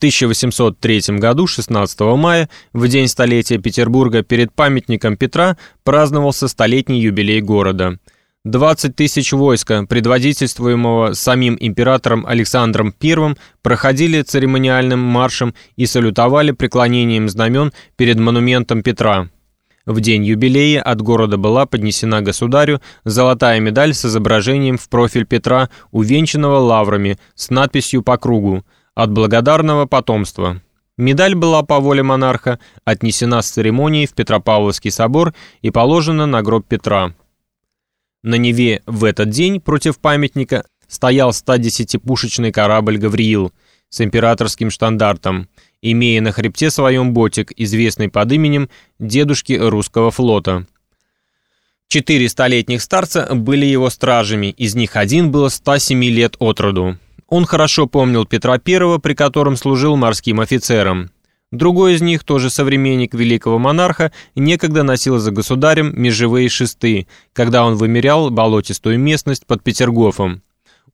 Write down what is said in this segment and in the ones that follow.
1803 году, 16 мая, в день столетия Петербурга, перед памятником Петра праздновался столетний юбилей города. 20 тысяч войска, предводительствуемого самим императором Александром I, проходили церемониальным маршем и салютовали преклонением знамен перед монументом Петра. В день юбилея от города была поднесена государю золотая медаль с изображением в профиль Петра, увенчанного лаврами, с надписью по кругу – от благодарного потомства. Медаль была по воле монарха отнесена с церемонией в Петропавловский собор и положена на гроб Петра. На Неве в этот день против памятника стоял 110-пушечный корабль «Гавриил» с императорским штандартом, имея на хребте своем ботик, известный под именем дедушки русского флота. Четыре столетних старца были его стражами, из них один был 107 лет от роду. Он хорошо помнил Петра I, при котором служил морским офицером. Другой из них, тоже современник великого монарха, некогда носил за государем межевые шесты, когда он вымерял болотистую местность под Петергофом.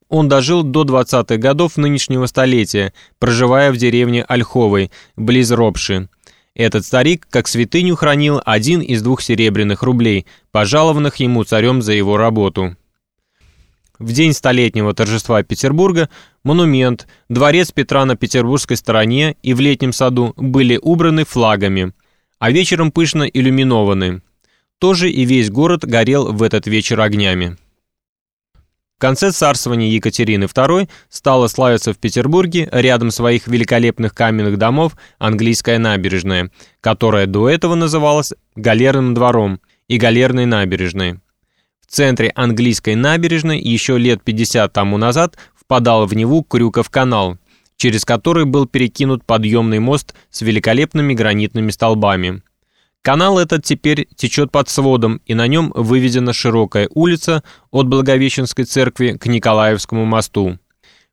Он дожил до 20-х годов нынешнего столетия, проживая в деревне Ольховой, близ Ропши. Этот старик, как святыню, хранил один из двух серебряных рублей, пожалованных ему царем за его работу. В день столетнего торжества Петербурга монумент, дворец Петра на петербургской стороне и в летнем саду были убраны флагами, а вечером пышно иллюминованы. Тоже и весь город горел в этот вечер огнями. В конце царствования Екатерины II стала славиться в Петербурге рядом своих великолепных каменных домов английская набережная, которая до этого называлась Галерным двором и Галерной набережной. В центре английской набережной еще лет 50 тому назад впадал в Неву Крюков канал, через который был перекинут подъемный мост с великолепными гранитными столбами. Канал этот теперь течет под сводом, и на нем выведена широкая улица от Благовещенской церкви к Николаевскому мосту.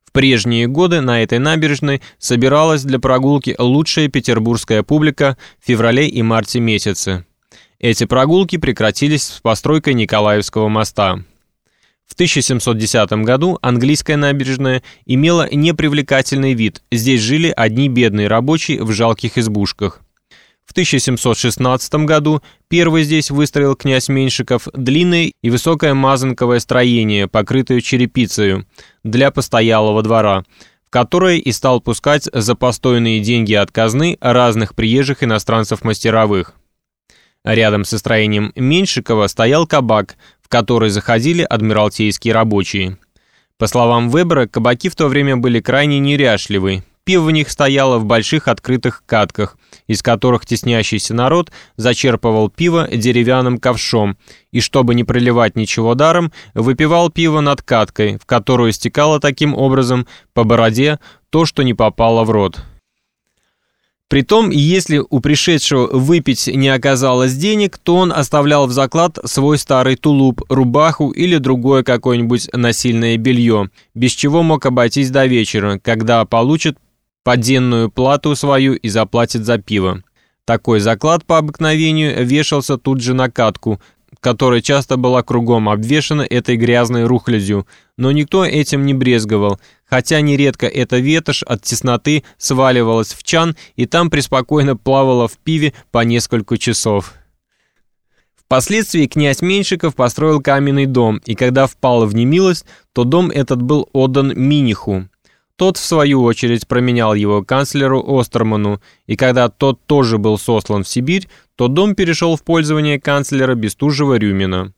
В прежние годы на этой набережной собиралась для прогулки лучшая петербургская публика в феврале и марте месяце. Эти прогулки прекратились с постройкой Николаевского моста. В 1710 году английская набережная имела непривлекательный вид, здесь жили одни бедные рабочие в жалких избушках. В 1716 году первый здесь выстроил князь Меньшиков длинное и высокое мазанковое строение, покрытое черепицей, для постоялого двора, в которое и стал пускать за постойные деньги от казны разных приезжих иностранцев-мастеровых. Рядом со строением Меньшикова стоял кабак, в который заходили адмиралтейские рабочие. По словам Вебера, кабаки в то время были крайне неряшливы. Пиво в них стояло в больших открытых катках, из которых теснящийся народ зачерпывал пиво деревянным ковшом, и чтобы не проливать ничего даром, выпивал пиво над каткой, в которую стекало таким образом по бороде то, что не попало в рот. Притом, если у пришедшего выпить не оказалось денег, то он оставлял в заклад свой старый тулуп, рубаху или другое какое-нибудь насильное белье, без чего мог обойтись до вечера, когда получит поденную плату свою и заплатит за пиво. Такой заклад по обыкновению вешался тут же на катку, которая часто была кругом обвешана этой грязной рухлядью, но никто этим не брезговал, хотя нередко эта ветошь от тесноты сваливалась в чан и там преспокойно плавала в пиве по несколько часов. Впоследствии князь Меньшиков построил каменный дом, и когда впал в немилость, то дом этот был отдан Миниху. Тот, в свою очередь, променял его канцлеру Остерману, и когда тот тоже был сослан в Сибирь, то дом перешел в пользование канцлера Бестужева-Рюмина.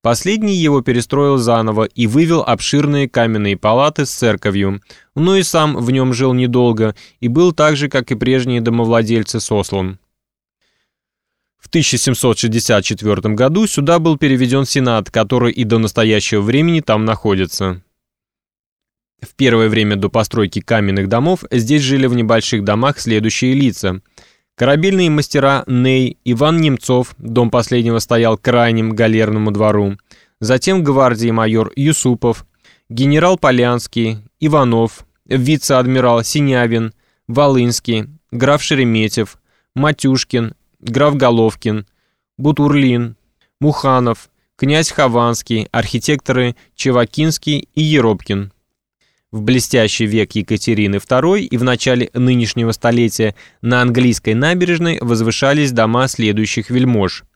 Последний его перестроил заново и вывел обширные каменные палаты с церковью, но и сам в нем жил недолго и был так же, как и прежние домовладельцы, сослан. В 1764 году сюда был переведен Сенат, который и до настоящего времени там находится. В первое время до постройки каменных домов здесь жили в небольших домах следующие лица. Корабельные мастера Ней, Иван Немцов, дом последнего стоял крайним галерному двору. Затем гвардии майор Юсупов, генерал Полянский, Иванов, вице-адмирал Синявин, Волынский, граф Шереметьев, Матюшкин, граф Головкин, Бутурлин, Муханов, князь Хованский, архитекторы Чевакинский и Еропкин. В блестящий век Екатерины II и в начале нынешнего столетия на английской набережной возвышались дома следующих вельмож.